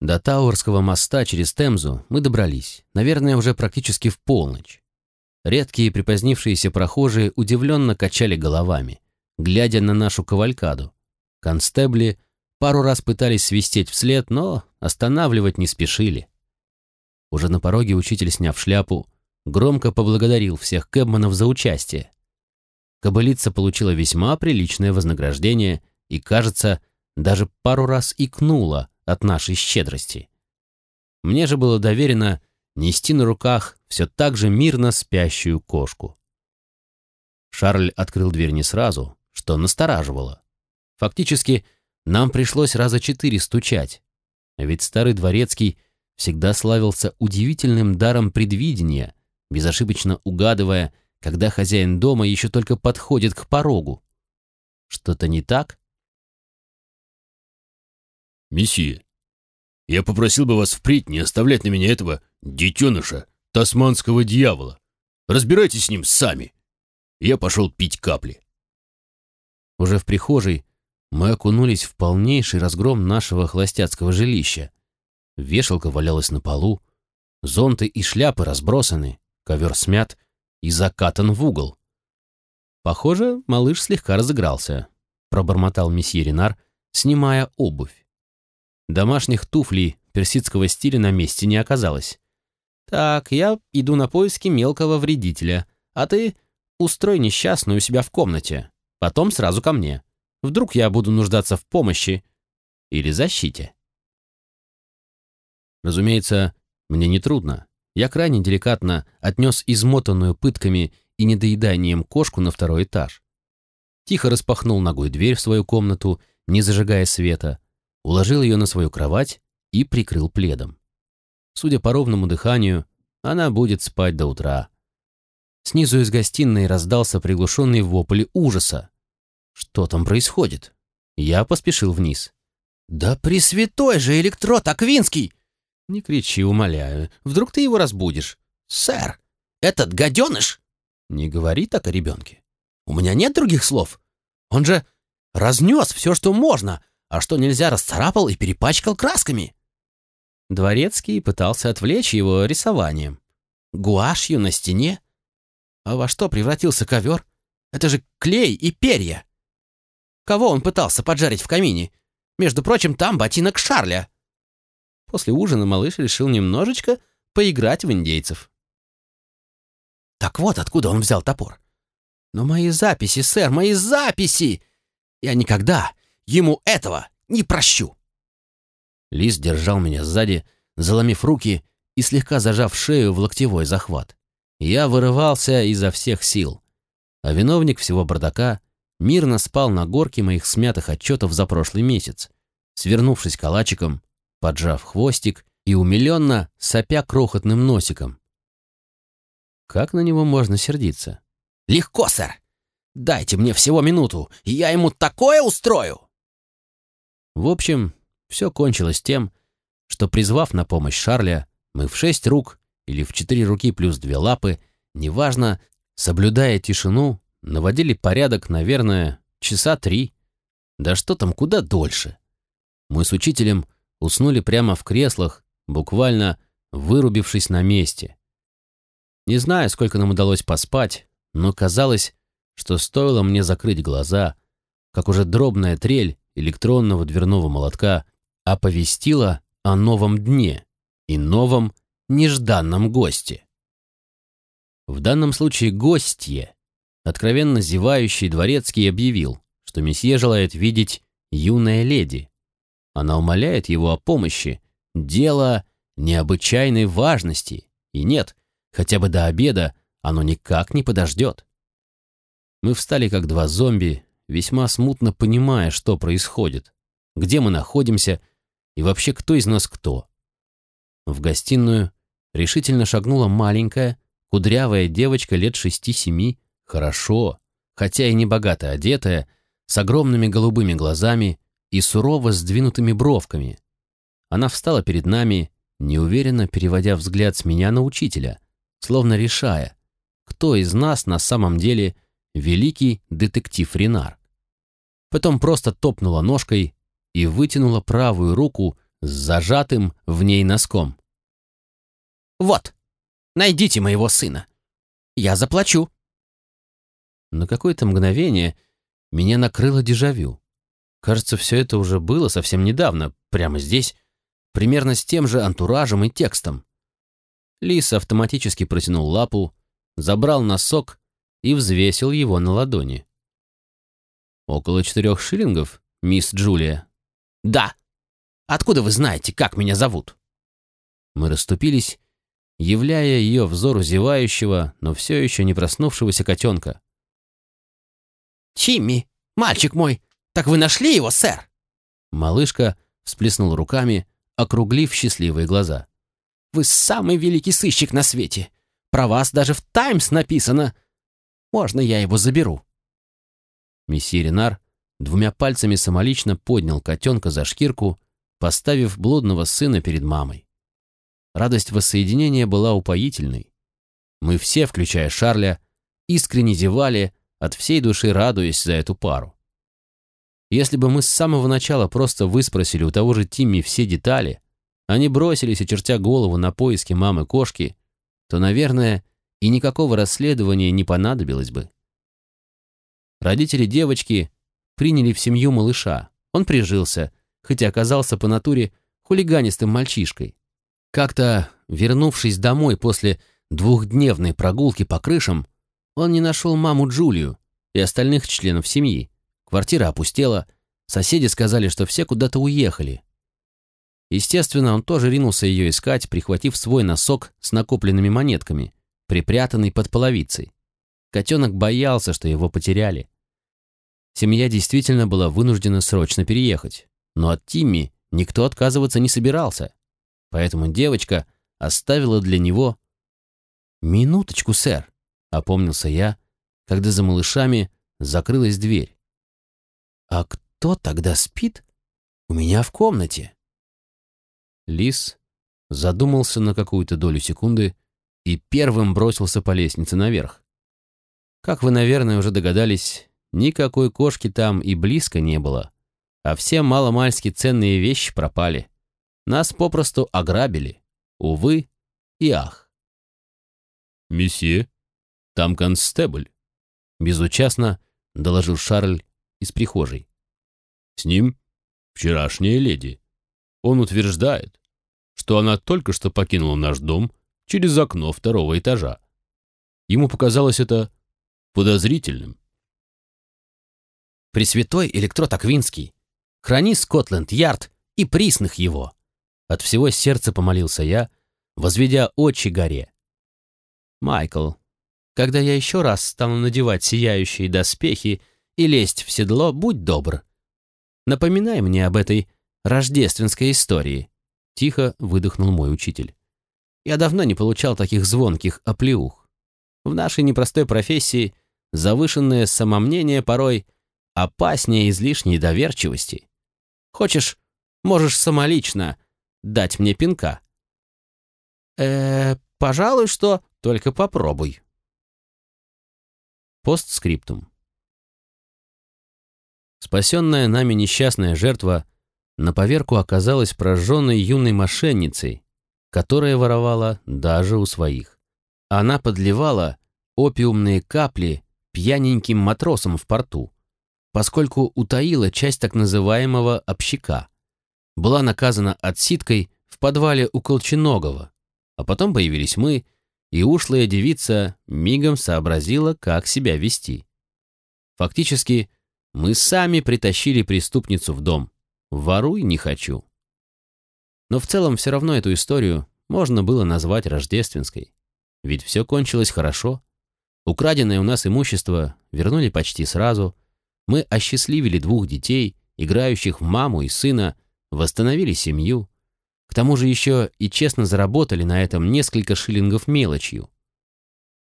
До Тауэрского моста через Темзу мы добрались, наверное, уже практически в полночь. Редкие припозднившиеся прохожие удивленно качали головами, глядя на нашу кавалькаду. Констебли пару раз пытались свистеть вслед, но останавливать не спешили. Уже на пороге учитель, сняв шляпу, громко поблагодарил всех кэбманов за участие. Кобылица получила весьма приличное вознаграждение и, кажется, даже пару раз икнула от нашей щедрости. Мне же было доверено нести на руках все так же мирно спящую кошку. Шарль открыл дверь не сразу, что настораживало. Фактически, нам пришлось раза четыре стучать. Ведь старый дворецкий всегда славился удивительным даром предвидения, безошибочно угадывая, когда хозяин дома еще только подходит к порогу. Что-то не так? «Месье, я попросил бы вас впредь не оставлять на меня этого детеныша, тасманского дьявола. Разбирайтесь с ним сами». Я пошел пить капли. Уже в прихожей мы окунулись в полнейший разгром нашего холостяцкого жилища. Вешалка валялась на полу, зонты и шляпы разбросаны, ковер смят и закатан в угол. Похоже, малыш слегка разыгрался, пробормотал месье Ренар, снимая обувь. Домашних туфлей персидского стиля на месте не оказалось. «Так, я иду на поиски мелкого вредителя, а ты устрой несчастную у себя в комнате, потом сразу ко мне. Вдруг я буду нуждаться в помощи. или защите? Разумеется, мне нетрудно. Я крайне деликатно отнес измотанную пытками и недоеданием кошку на второй этаж. Тихо распахнул ногой дверь в свою комнату, не зажигая света, уложил ее на свою кровать и прикрыл пледом. Судя по ровному дыханию, она будет спать до утра. Снизу из гостиной раздался приглушенный вопль ужаса. Что там происходит? Я поспешил вниз. «Да пресвятой же электрод Аквинский!» «Не кричи, умоляю. Вдруг ты его разбудишь?» «Сэр, этот гаденыш!» «Не говори так о ребенке. У меня нет других слов. Он же разнес все, что можно, а что нельзя расцарапал и перепачкал красками». Дворецкий пытался отвлечь его рисованием. «Гуашью на стене? А во что превратился ковер? Это же клей и перья!» Кого он пытался поджарить в камине? Между прочим, там ботинок Шарля. После ужина малыш решил немножечко поиграть в индейцев. Так вот, откуда он взял топор. Но мои записи, сэр, мои записи! Я никогда ему этого не прощу. Лис держал меня сзади, заломив руки и слегка зажав шею в локтевой захват. Я вырывался изо всех сил, а виновник всего бардака мирно спал на горке моих смятых отчетов за прошлый месяц, свернувшись калачиком, поджав хвостик и умиленно сопя крохотным носиком. Как на него можно сердиться? «Легко, сэр! Дайте мне всего минуту, и я ему такое устрою!» В общем, все кончилось тем, что, призвав на помощь Шарля, мы в шесть рук или в четыре руки плюс две лапы, неважно, соблюдая тишину, наводили порядок, наверное, часа три. Да что там, куда дольше. Мы с учителем уснули прямо в креслах, буквально вырубившись на месте. Не знаю, сколько нам удалось поспать, но казалось, что стоило мне закрыть глаза, как уже дробная трель электронного дверного молотка оповестила о новом дне и новом нежданном госте. В данном случае гостье, откровенно зевающий дворецкий объявил, что месье желает видеть юная леди. Она умоляет его о помощи. Дело необычайной важности. И нет, хотя бы до обеда оно никак не подождет. Мы встали как два зомби, весьма смутно понимая, что происходит, где мы находимся и вообще кто из нас кто. В гостиную решительно шагнула маленькая, кудрявая девочка лет шести-семи, хорошо, хотя и не богато одетая, с огромными голубыми глазами и сурово сдвинутыми бровками. Она встала перед нами, неуверенно переводя взгляд с меня на учителя, словно решая, кто из нас на самом деле великий детектив Ренар. Потом просто топнула ножкой и вытянула правую руку с зажатым в ней носком. «Вот, найдите моего сына. Я заплачу». На какое-то мгновение меня накрыло дежавю. Кажется, все это уже было совсем недавно, прямо здесь, примерно с тем же антуражем и текстом. Лис автоматически протянул лапу, забрал носок и взвесил его на ладони. «Около четырех шиллингов, мисс Джулия?» «Да. Откуда вы знаете, как меня зовут?» Мы расступились, являя ее взору зевающего, но все еще не проснувшегося котенка. «Чимми, мальчик мой, так вы нашли его, сэр?» Малышка всплеснула руками, округлив счастливые глаза. «Вы самый великий сыщик на свете. Про вас даже в «Таймс» написано. Можно я его заберу?» Месье Ренар двумя пальцами самолично поднял котенка за шкирку, поставив блудного сына перед мамой. Радость воссоединения была упоительной. Мы все, включая Шарля, искренне зевали, от всей души радуясь за эту пару. Если бы мы с самого начала просто выспросили у того же Тимми все детали, они бросились, очертя голову на поиски мамы-кошки, то, наверное, и никакого расследования не понадобилось бы. Родители девочки приняли в семью малыша. Он прижился, хотя оказался по натуре хулиганистым мальчишкой. Как-то, вернувшись домой после двухдневной прогулки по крышам, он не нашел маму Джулию и остальных членов семьи. Квартира опустела, Соседи сказали, что все куда-то уехали. Естественно, он тоже ринулся ее искать, прихватив свой носок с накопленными монетками, припрятанный под половицей. Котенок боялся, что его потеряли. Семья действительно была вынуждена срочно переехать, но от Тимми никто отказываться не собирался. Поэтому девочка оставила для него... «Минуточку, сэр», — опомнился я, когда за малышами закрылась дверь. «А кто тогда спит у меня в комнате?» Лис задумался на какую-то долю секунды и первым бросился по лестнице наверх. Как вы, наверное, уже догадались, никакой кошки там и близко не было, а все маломальски ценные вещи пропали. Нас попросту ограбили. Увы и ах. «Месье, там констебль», — безучастно доложил Шарль из прихожей. «С ним вчерашняя леди. Он утверждает, что она только что покинула наш дом через окно второго этажа. Ему показалось это подозрительным. Пресвятой электрод Аквинский, храни Скотленд-Ярд и присных его. От всего сердца помолился я, возведя очи горе. Майкл, когда я еще раз стану надевать сияющие доспехи и лезть в седло, будь добр. Напоминай мне об этой рождественской истории. Тихо выдохнул мой учитель. Я давно не получал таких звонких оплеух. В нашей непростой профессии завышенное самомнение порой опаснее излишней доверчивости. Хочешь, можешь самолично дать мне пинка. э пожалуй, что только попробуй. Постскриптум. Спасенная нами несчастная жертва на поверку оказалась прожженной юной мошенницей, которая воровала даже у своих. Она подливала опиумные капли пьяненьким матросам в порту, поскольку утаила часть так называемого общака. Была наказана отсидкой в подвале у Колченогова, а потом появились мы, и ушлая девица мигом сообразила, как себя вести. Фактически, мы сами притащили преступницу в дом. Воруй не хочу. Но в целом все равно эту историю можно было назвать рождественской. Ведь все кончилось хорошо. Украденное у нас имущество вернули почти сразу. Мы осчастливили двух детей, играющих в маму и сына, восстановили семью. К тому же еще и честно заработали на этом несколько шиллингов мелочью.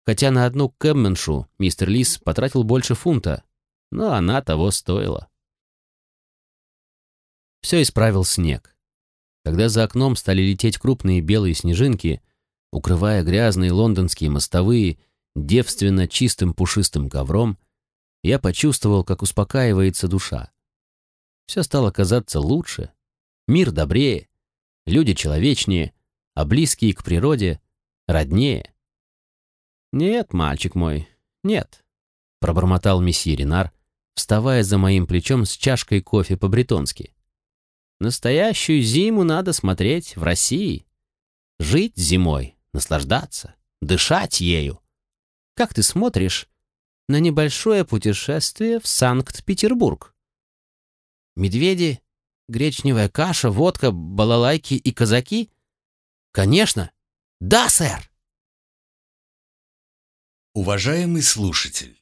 Хотя на одну кэбменшу мистер Лис потратил больше фунта, но она того стоила все исправил снег. Когда за окном стали лететь крупные белые снежинки, укрывая грязные лондонские мостовые девственно чистым пушистым ковром, я почувствовал, как успокаивается душа. Все стало казаться лучше, мир добрее, люди человечнее, а близкие к природе роднее. «Нет, мальчик мой, нет», — пробормотал месье Ренар, вставая за моим плечом с чашкой кофе по-бретонски. Настоящую зиму надо смотреть в России. Жить зимой, наслаждаться, дышать ею. Как ты смотришь на небольшое путешествие в Санкт-Петербург? Медведи, гречневая каша, водка, балалайки и казаки? Конечно. Да, сэр. Уважаемый слушатель,